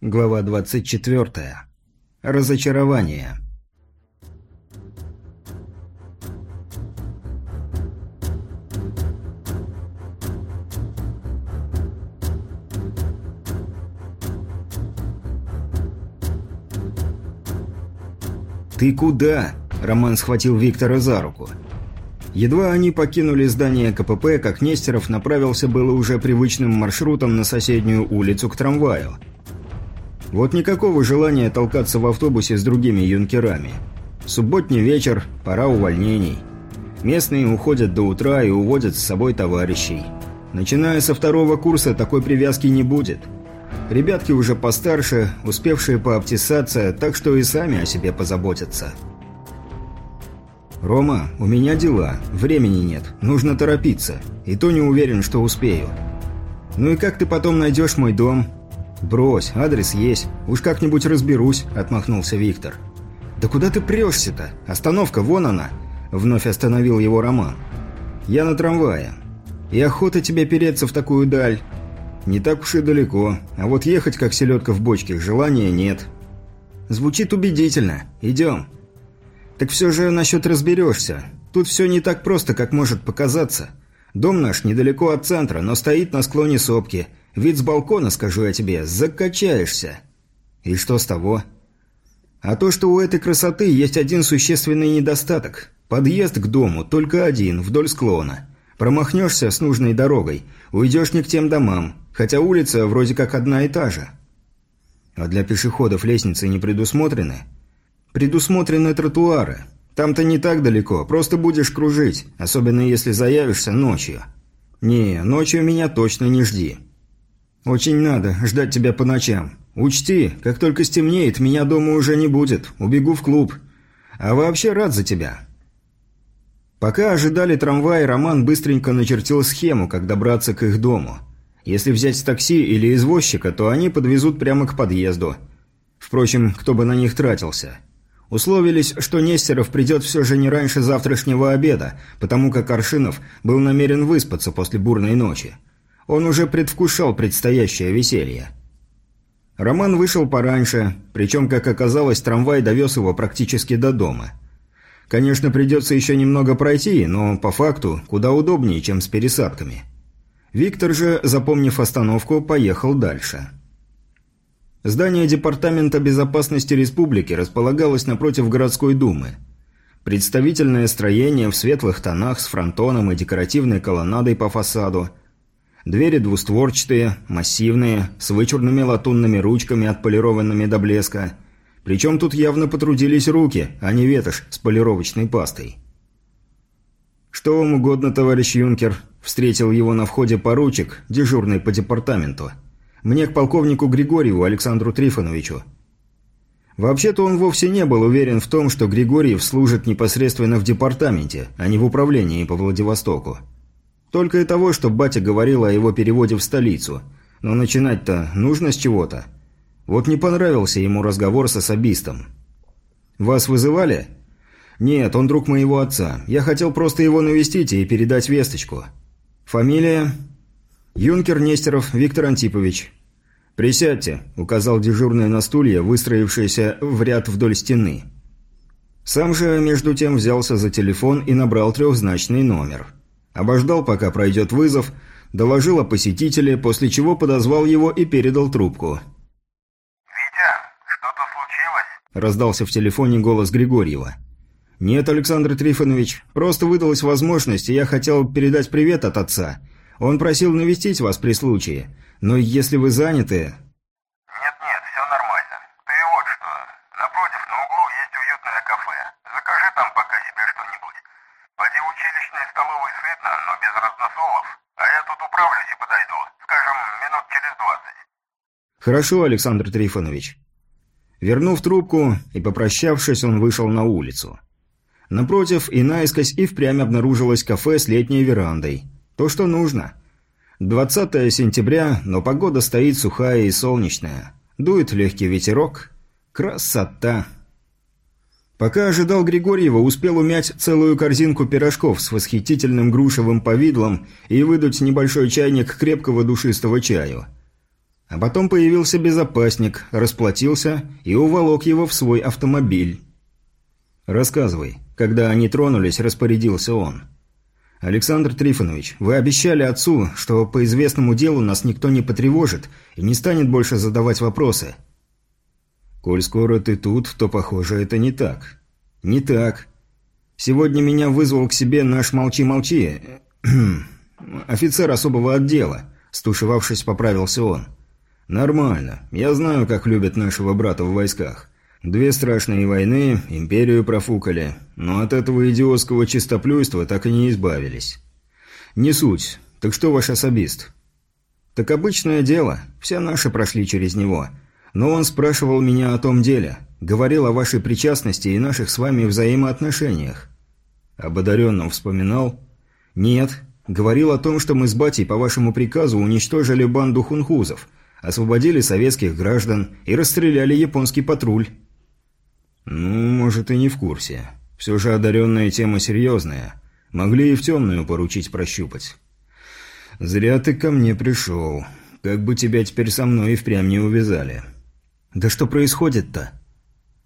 Глава 24. Разочарование. «Ты куда?» – Роман схватил Виктора за руку. Едва они покинули здание КПП, как Нестеров направился было уже привычным маршрутом на соседнюю улицу к трамваю. Вот никакого желания толкаться в автобусе с другими юнкерами. Субботний вечер, пора увольнений. Местные уходят до утра и уводят с собой товарищей. Начиная со второго курса такой привязки не будет. Ребятки уже постарше, успевшие пообтесаться, так что и сами о себе позаботятся. «Рома, у меня дела. Времени нет. Нужно торопиться. И то не уверен, что успею». «Ну и как ты потом найдешь мой дом?» «Брось, адрес есть. Уж как-нибудь разберусь», – отмахнулся Виктор. «Да куда ты прешься-то? Остановка, вон она!» – вновь остановил его Роман. «Я на трамвае. И охота тебе переться в такую даль. Не так уж и далеко, а вот ехать как селедка в бочке желания нет». «Звучит убедительно. Идем». «Так все же насчет разберешься. Тут все не так просто, как может показаться. Дом наш недалеко от центра, но стоит на склоне сопки. Вид с балкона, скажу я тебе, закачаешься». «И что с того?» «А то, что у этой красоты есть один существенный недостаток. Подъезд к дому только один, вдоль склона. Промахнешься с нужной дорогой, уйдешь не к тем домам, хотя улица вроде как одна и та же». «А для пешеходов лестницы не предусмотрены?» Предусмотрены тротуары. Там-то не так далеко, просто будешь кружить, особенно если заявишься ночью. Не, ночью меня точно не жди. Очень надо ждать тебя по ночам. Учти, как только стемнеет, меня дома уже не будет, убегу в клуб. А вообще рад за тебя. Пока ожидали трамвай, Роман быстренько начертил схему, как добраться к их дому. Если взять такси или извозчика, то они подвезут прямо к подъезду. Впрочем, кто бы на них тратился. Условились, что Нестеров придет все же не раньше завтрашнего обеда, потому как Аршинов был намерен выспаться после бурной ночи. Он уже предвкушал предстоящее веселье. Роман вышел пораньше, причем, как оказалось, трамвай довез его практически до дома. Конечно, придется еще немного пройти, но по факту куда удобнее, чем с пересадками. Виктор же, запомнив остановку, поехал дальше. Здание Департамента безопасности республики располагалось напротив городской думы. Представительное строение в светлых тонах с фронтоном и декоративной колоннадой по фасаду. Двери двустворчатые, массивные, с вычурными латунными ручками, отполированными до блеска. Причем тут явно потрудились руки, а не ветошь с полировочной пастой. «Что вам угодно, товарищ юнкер?» – встретил его на входе поручик, дежурный по департаменту – мне к полковнику Григорьеву Александру Трифоновичу. Вообще-то он вовсе не был уверен в том, что Григорьев служит непосредственно в департаменте, а не в управлении по Владивостоку. Только и того, что батя говорил о его переводе в столицу. Но начинать-то нужно с чего-то. Вот не понравился ему разговор с особистом. «Вас вызывали?» «Нет, он друг моего отца. Я хотел просто его навестить и передать весточку». «Фамилия?» «Юнкер Нестеров Виктор Антипович». «Присядьте», – указал дежурный на стулья, выстроившиеся в ряд вдоль стены. Сам же, между тем, взялся за телефон и набрал трехзначный номер. Обождал, пока пройдет вызов, доложил о посетителе, после чего подозвал его и передал трубку. «Витя, что-то случилось?» – раздался в телефоне голос Григорьева. «Нет, Александр Трифонович, просто выдалась возможность, и я хотел передать привет от отца. Он просил навестить вас при случае. Но если вы заняты...» «Нет-нет, все нормально. Ты вот что. Напротив, на углу есть уютное кафе. Закажи там пока себе что-нибудь. Поди в училищной столовой сытно, но без разносолов. А я тут управлюсь и подойду. Скажем, минут через двадцать». «Хорошо, Александр Трифонович». Вернув трубку и попрощавшись, он вышел на улицу. Напротив и наискось и впрямь обнаружилось кафе с летней верандой. То, что нужно. 20 сентября, но погода стоит сухая и солнечная. Дует легкий ветерок. Красота! Пока ожидал Григорьева, успел умять целую корзинку пирожков с восхитительным грушевым повидлом и выдуть небольшой чайник крепкого душистого чаю. А потом появился безопасник, расплатился и уволок его в свой автомобиль. «Рассказывай». Когда они тронулись, распорядился он. «Александр Трифонович, вы обещали отцу, что по известному делу нас никто не потревожит и не станет больше задавать вопросы». «Коль скоро ты тут, то, похоже, это не так». «Не так. Сегодня меня вызвал к себе наш молчи-молчи, офицер особого отдела», стушевавшись, поправился он. «Нормально. Я знаю, как любят нашего брата в войсках. Две страшные войны, империю профукали, но от этого идиотского чистоплюйства так и не избавились. Не суть. Так что ваш особист?» «Так обычное дело. Все наши прошли через него. Но он спрашивал меня о том деле. Говорил о вашей причастности и наших с вами взаимоотношениях». «Об одаренном вспоминал?» «Нет. Говорил о том, что мы с батей по вашему приказу уничтожили банду хунхузов» освободили советских граждан и расстреляли японский патруль. Ну, может, и не в курсе. Все же одаренная тема серьезная. Могли и в темную поручить прощупать. Зря ты ко мне пришел. Как бы тебя теперь со мной и впрямь не увязали. Да что происходит-то?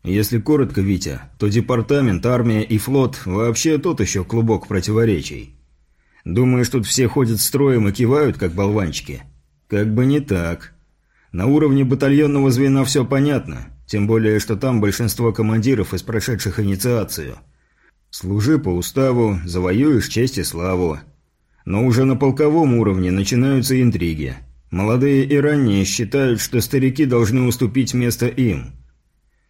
Если коротко, Витя, то департамент, армия и флот вообще тот еще клубок противоречий. Думаешь, тут все ходят строем и кивают, как болванчики? Как бы не так. На уровне батальонного звена все понятно, тем более, что там большинство командиров из прошедших инициацию. Служи по уставу, завоюешь честь и славу. Но уже на полковом уровне начинаются интриги. Молодые и ранние считают, что старики должны уступить место им.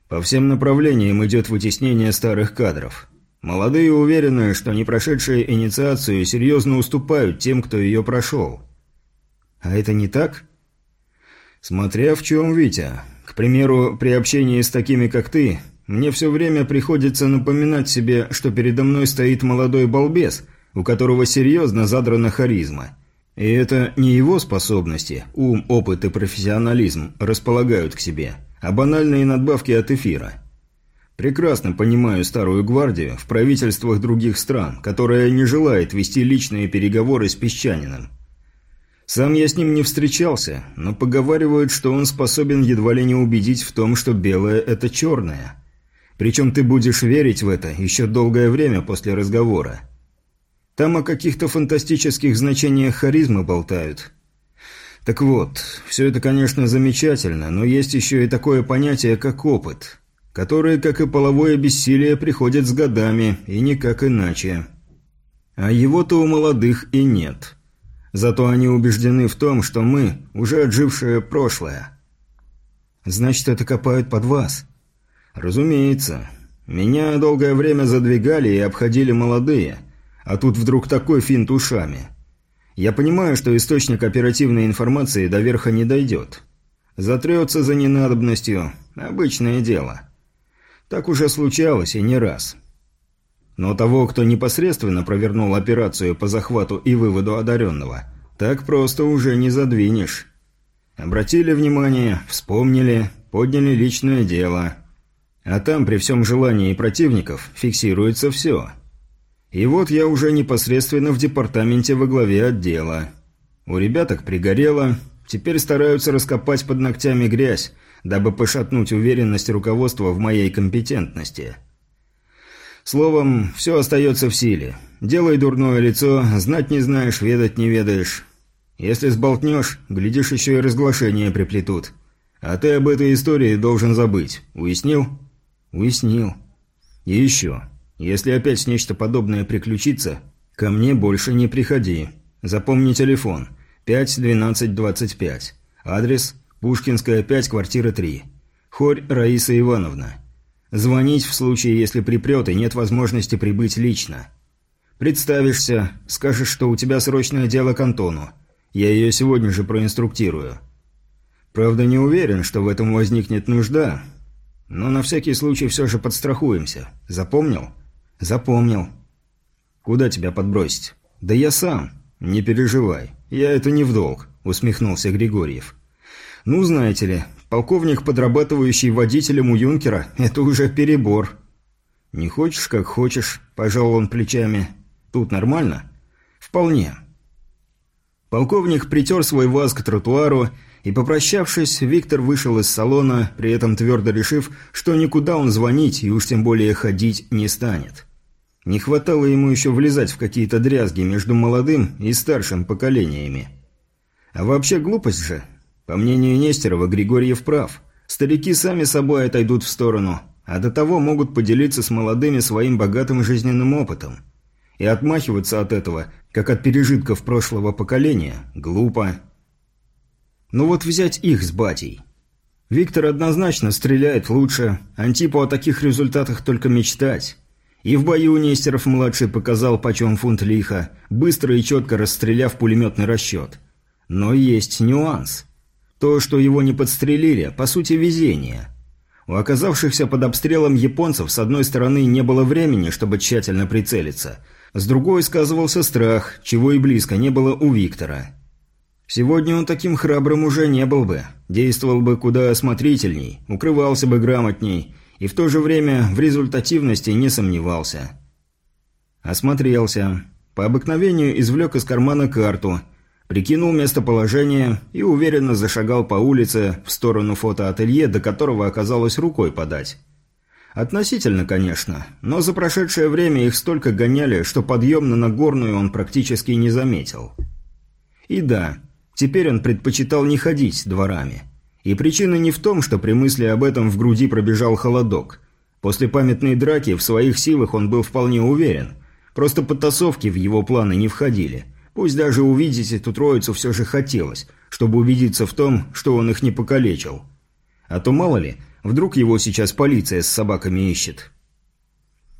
По всем направлениям идет вытеснение старых кадров. Молодые уверены, что не прошедшие инициацию серьезно уступают тем, кто ее прошел. А это не так? «Смотря в чем, Витя. К примеру, при общении с такими, как ты, мне все время приходится напоминать себе, что передо мной стоит молодой балбес, у которого серьезно задрана харизма. И это не его способности, ум, опыт и профессионализм располагают к себе, а банальные надбавки от эфира». Прекрасно понимаю старую гвардию в правительствах других стран, которая не желает вести личные переговоры с песчанином. Сам я с ним не встречался, но поговаривают, что он способен едва ли не убедить в том, что белое – это черное. Причем ты будешь верить в это еще долгое время после разговора. Там о каких-то фантастических значениях харизмы болтают. Так вот, все это, конечно, замечательно, но есть еще и такое понятие, как опыт, которое, как и половое бессилие, приходит с годами, и никак иначе. А его-то у молодых и нет. Зато они убеждены в том, что мы – уже отжившее прошлое. Значит, это копают под вас? Разумеется. Меня долгое время задвигали и обходили молодые, а тут вдруг такой финт ушами. Я понимаю, что источник оперативной информации до верха не дойдет. Затрется за ненадобностью – обычное дело. Так уже случалось и не раз. Но того, кто непосредственно провернул операцию по захвату и выводу одаренного, так просто уже не задвинешь. Обратили внимание, вспомнили, подняли личное дело. А там при всем желании противников фиксируется все. И вот я уже непосредственно в департаменте во главе отдела. У ребяток пригорело, теперь стараются раскопать под ногтями грязь, дабы пошатнуть уверенность руководства в моей компетентности. Словом, все остается в силе. Делай дурное лицо, знать не знаешь, ведать не ведаешь. Если сболтнешь, глядишь, еще и разглашение приплетут. А ты об этой истории должен забыть. Уяснил? Уяснил. И еще. Если опять нечто подобное приключится, ко мне больше не приходи. Запомни телефон. 5-12-25. Адрес Пушкинская, 5, квартира 3. Хорь Раиса Ивановна. Звонить в случае, если припрет и нет возможности прибыть лично. Представишься, скажешь, что у тебя срочное дело к Антону. Я ее сегодня же проинструктирую. Правда, не уверен, что в этом возникнет нужда, но на всякий случай все же подстрахуемся. Запомнил? Запомнил. Куда тебя подбросить? Да я сам. Не переживай, я это не в долг, усмехнулся Григорьев. Ну, знаете ли, Полковник, подрабатывающий водителем у юнкера, это уже перебор. Не хочешь, как хочешь, пожал он плечами. Тут нормально? Вполне. Полковник притер свой ваз к тротуару И попрощавшись, Виктор вышел из салона, при этом твердо решив, что никуда он звонить и уж тем более ходить не станет. Не хватало ему еще влезать в какие-то дрязги между молодым и старшим поколениями. А вообще глупость же. По мнению Нестерова, Григорьев прав. Старики сами собой отойдут в сторону, а до того могут поделиться с молодыми своим богатым жизненным опытом. И отмахиваться от этого, как от пережитков прошлого поколения, глупо. Ну вот взять их с батей. Виктор однозначно стреляет лучше, Антипу о таких результатах только мечтать. И в бою Нестеров-младший показал почем фунт лиха, быстро и четко расстреляв пулеметный расчет. Но есть нюанс. То, что его не подстрелили, по сути везение. У оказавшихся под обстрелом японцев с одной стороны не было времени, чтобы тщательно прицелиться, с другой сказывался страх, чего и близко не было у Виктора. Сегодня он таким храбрым уже не был бы, действовал бы куда осмотрительней, укрывался бы грамотней и в то же время в результативности не сомневался. Осмотрелся. По обыкновению извлек из кармана карту, прикинул местоположение и уверенно зашагал по улице в сторону фотоателье, до которого оказалось рукой подать. Относительно, конечно, но за прошедшее время их столько гоняли, что подъем на Нагорную он практически не заметил. И да, Теперь он предпочитал не ходить дворами. И причина не в том, что при мысли об этом в груди пробежал холодок. После памятной драки в своих силах он был вполне уверен. Просто подтасовки в его планы не входили. Пусть даже увидеть эту троицу все же хотелось, чтобы убедиться в том, что он их не покалечил. А то мало ли, вдруг его сейчас полиция с собаками ищет.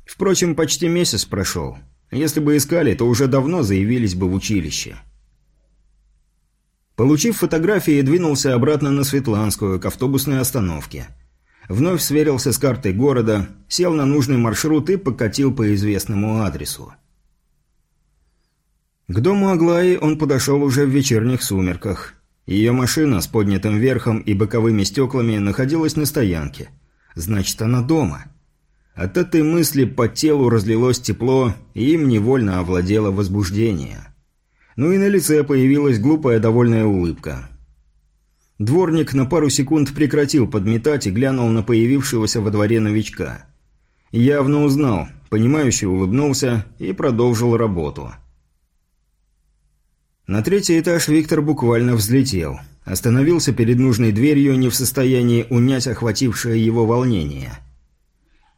Впрочем, почти месяц прошел. Если бы искали, то уже давно заявились бы в училище. Получив фотографии, двинулся обратно на Светланскую, к автобусной остановке. Вновь сверился с картой города, сел на нужный маршрут и покатил по известному адресу. К дому Аглаи он подошел уже в вечерних сумерках. Ее машина с поднятым верхом и боковыми стеклами находилась на стоянке. Значит, она дома. От этой мысли по телу разлилось тепло, и им невольно овладело возбуждение. Ну и на лице появилась глупая довольная улыбка. Дворник на пару секунд прекратил подметать и глянул на появившегося во дворе новичка. Явно узнал, понимающе улыбнулся и продолжил работу. На третий этаж Виктор буквально взлетел. Остановился перед нужной дверью, не в состоянии унять охватившее его волнение.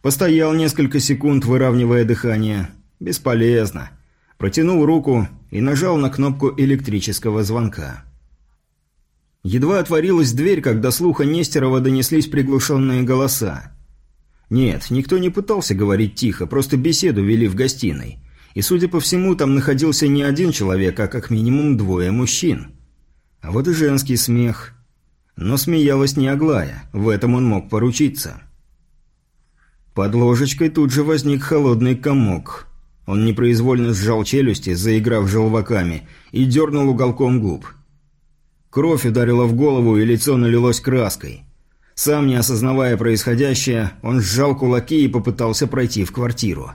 Постоял несколько секунд, выравнивая дыхание. Бесполезно протянул руку и нажал на кнопку электрического звонка. Едва отворилась дверь, когда слуха Нестерова донеслись приглушенные голоса. Нет, никто не пытался говорить тихо, просто беседу вели в гостиной. И, судя по всему, там находился не один человек, а как минимум двое мужчин. А вот и женский смех. Но смеялась не Аглая, в этом он мог поручиться. Под ложечкой тут же возник холодный комок – он непроизвольно сжал челюсти, заиграв желваками, и дернул уголком губ. Кровь ударила в голову, и лицо налилось краской. Сам не осознавая происходящее, он сжал кулаки и попытался пройти в квартиру.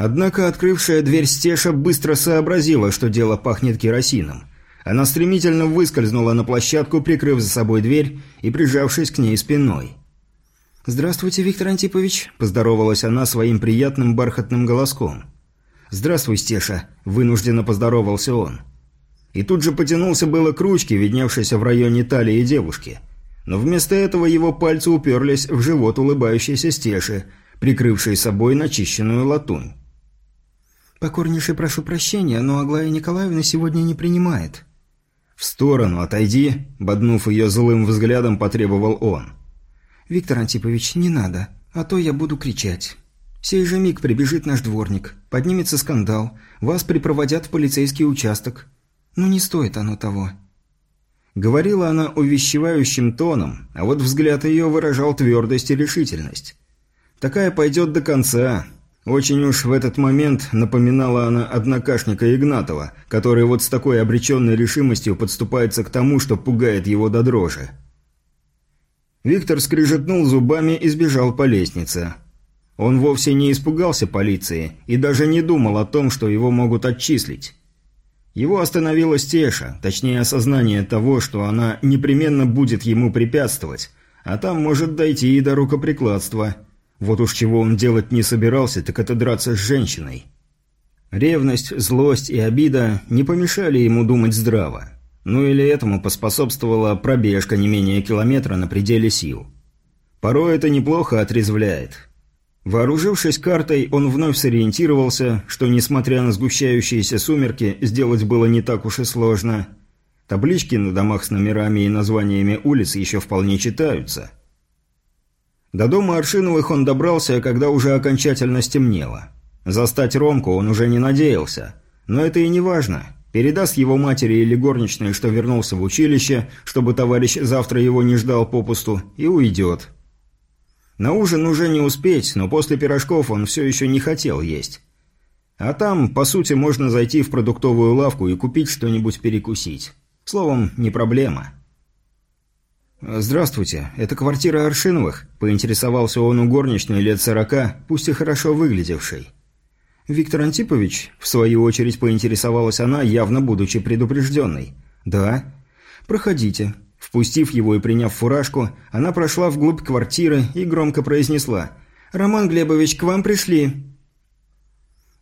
Однако открывшая дверь Стеша быстро сообразила, что дело пахнет керосином. Она стремительно выскользнула на площадку, прикрыв за собой дверь и прижавшись к ней спиной. «Здравствуйте, Виктор Антипович», – поздоровалась она своим приятным бархатным голоском. «Здравствуй, Стеша», – вынужденно поздоровался он. И тут же потянулся было к ручке, видневшейся в районе талии девушки. Но вместо этого его пальцы уперлись в живот улыбающейся Стеши, прикрывшей собой начищенную латунь. «Покорнейше прошу прощения, но Аглая Николаевна сегодня не принимает». «В сторону отойди», – боднув ее злым взглядом, потребовал он. «Виктор Антипович, не надо, а то я буду кричать. Сей же миг прибежит наш дворник, поднимется скандал, вас припроводят в полицейский участок. Ну не стоит оно того». Говорила она увещевающим тоном, а вот взгляд ее выражал твердость и решительность. «Такая пойдет до конца». Очень уж в этот момент напоминала она однокашника Игнатова, который вот с такой обреченной решимостью подступается к тому, что пугает его до дрожи. Виктор скрижетнул зубами и сбежал по лестнице. Он вовсе не испугался полиции и даже не думал о том, что его могут отчислить. Его остановила Стеша, точнее осознание того, что она непременно будет ему препятствовать, а там может дойти и до рукоприкладства. Вот уж чего он делать не собирался, так это драться с женщиной. Ревность, злость и обида не помешали ему думать здраво. Ну или этому поспособствовала пробежка не менее километра на пределе сил. Порой это неплохо отрезвляет. Вооружившись картой, он вновь сориентировался, что, несмотря на сгущающиеся сумерки, сделать было не так уж и сложно. Таблички на домах с номерами и названиями улиц еще вполне читаются. До дома Аршиновых он добрался, когда уже окончательно стемнело. Застать Ромку он уже не надеялся. Но это и не важно. Передаст его матери или горничной, что вернулся в училище, чтобы товарищ завтра его не ждал попусту, и уйдет. На ужин уже не успеть, но после пирожков он все еще не хотел есть. А там, по сути, можно зайти в продуктовую лавку и купить что-нибудь перекусить. Словом, не проблема. «Здравствуйте, это квартира Аршиновых?» – поинтересовался он у горничной лет сорока, пусть и хорошо выглядевшей. Виктор Антипович, в свою очередь, поинтересовалась она, явно будучи предупрежденной. «Да». «Проходите». Впустив его и приняв фуражку, она прошла вглубь квартиры и громко произнесла. «Роман Глебович, к вам пришли».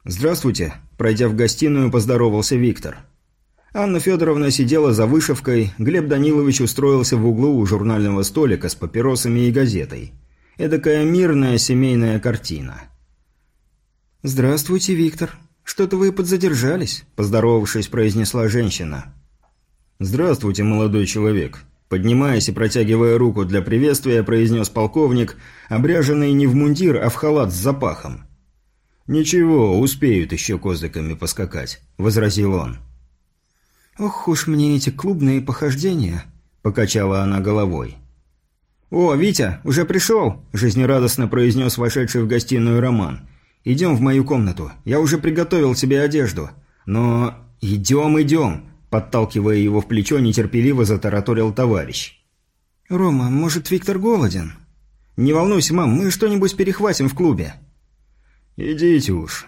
«Здравствуйте», – пройдя в гостиную, поздоровался Виктор. Анна Федоровна сидела за вышивкой, Глеб Данилович устроился в углу у журнального столика с папиросами и газетой. Эдакая мирная семейная картина. «Здравствуйте, Виктор. Что-то вы подзадержались», – поздоровавшись, произнесла женщина. «Здравствуйте, молодой человек». Поднимаясь и протягивая руку для приветствия, произнес полковник, обряженный не в мундир, а в халат с запахом. «Ничего, успеют еще козыками поскакать», – возразил он. «Ох уж мне эти клубные похождения», – покачала она головой. «О, Витя, уже пришел?» – жизнерадостно произнес вошедший в гостиную Роман. «Идем в мою комнату. Я уже приготовил тебе одежду. Но... идем, идем!» Подталкивая его в плечо, нетерпеливо затараторил товарищ. «Рома, может, Виктор голоден?» «Не волнуйся, мам, мы что-нибудь перехватим в клубе». «Идите уж.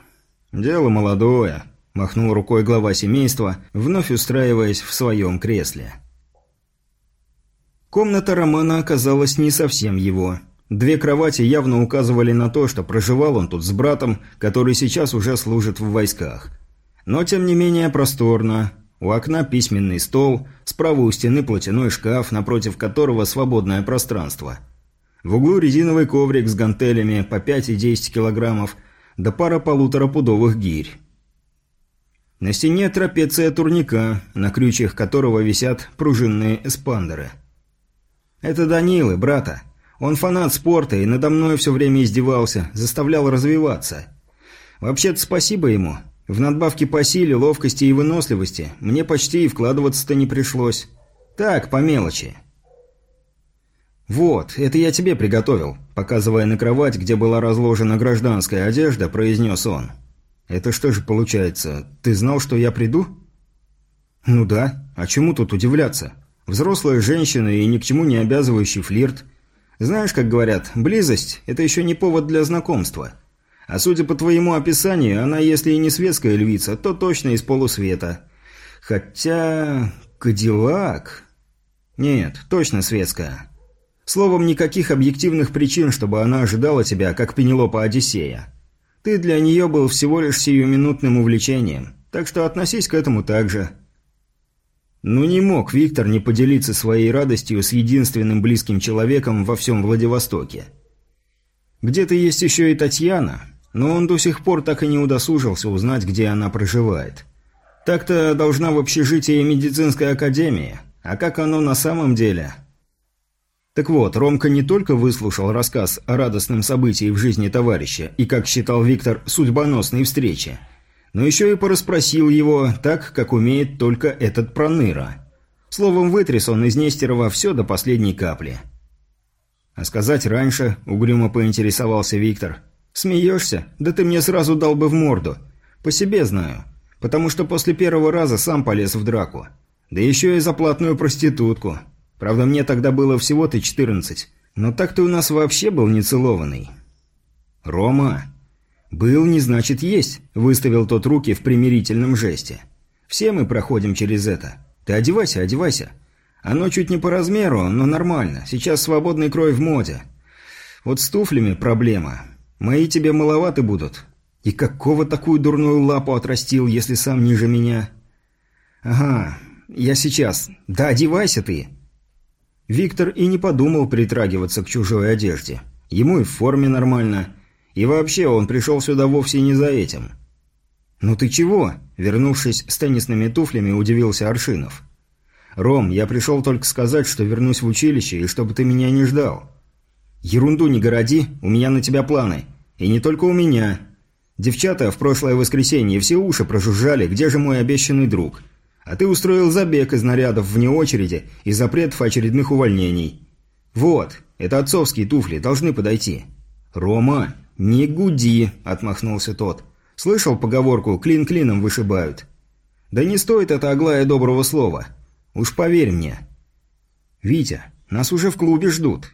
Дело молодое», – махнул рукой глава семейства, вновь устраиваясь в своем кресле. Комната Романа оказалась не совсем его. Две кровати явно указывали на то, что проживал он тут с братом, который сейчас уже служит в войсках. Но тем не менее просторно. У окна письменный стол, справа у стены платяной шкаф, напротив которого свободное пространство. В углу резиновый коврик с гантелями по 5 и 10 килограммов, да пара полуторапудовых гирь. На стене трапеция турника, на крючьях которого висят пружинные эспандеры. «Это Данилы, брата», он фанат спорта и надо мной все время издевался, заставлял развиваться. Вообще-то спасибо ему. В надбавке по силе, ловкости и выносливости мне почти и вкладываться-то не пришлось. Так, по мелочи. «Вот, это я тебе приготовил», – показывая на кровать, где была разложена гражданская одежда, произнес он. «Это что же получается, ты знал, что я приду?» «Ну да, а чему тут удивляться? Взрослая женщина и ни к чему не обязывающий флирт – знаешь, как говорят, близость – это еще не повод для знакомства. А судя по твоему описанию, она, если и не светская львица, то точно из полусвета. Хотя... Кадиллак... Нет, точно светская. Словом, никаких объективных причин, чтобы она ожидала тебя, как Пенелопа Одиссея. Ты для нее был всего лишь сиюминутным увлечением, так что относись к этому так же. Ну не мог Виктор не поделиться своей радостью с единственным близким человеком во всем Владивостоке. Где-то есть еще и Татьяна, но он до сих пор так и не удосужился узнать, где она проживает. Так-то должна в общежитии медицинской академии, а как оно на самом деле? Так вот, Ромка не только выслушал рассказ о радостном событии в жизни товарища и, как считал Виктор, судьбоносной встрече – но еще и порасспросил его так, как умеет только этот проныра. Словом, вытряс он из Нестерова все до последней капли. «А сказать раньше?» – угрюмо поинтересовался Виктор. «Смеешься? Да ты мне сразу дал бы в морду. По себе знаю. Потому что после первого раза сам полез в драку. Да еще и за платную проститутку. Правда, мне тогда было всего-то четырнадцать. Но так ты у нас вообще был нецелованный». «Рома!» «Был не значит есть», – выставил тот руки в примирительном жесте. Все мы проходим через это. Ты одевайся, одевайся. Оно чуть не по размеру, но нормально. Сейчас свободный крой в моде. Вот с туфлями проблема. Мои тебе маловаты будут. И какого такую дурную лапу отрастил, если сам ниже меня? Ага, я сейчас. Да одевайся ты. Виктор и не подумал притрагиваться к чужой одежде. Ему и в форме нормально. И вообще, он пришел сюда вовсе не за этим. «Ну ты чего?» – вернувшись с теннисными туфлями, удивился Аршинов. «Ром, я пришел только сказать, что вернусь в училище и чтобы ты меня не ждал». «Ерунду не городи, у меня на тебя планы. И не только у меня. Девчата в прошлое воскресенье все уши прожужжали, где же мой обещанный друг. А ты устроил забег из нарядов вне очереди и запретов очередных увольнений. Вот, это отцовские туфли, должны подойти». «Рома, не гуди», – отмахнулся тот. Слышал поговорку «клин клином вышибают»? Да не стоит это Аглая доброго слова. Уж поверь мне. Витя, нас уже в клубе ждут.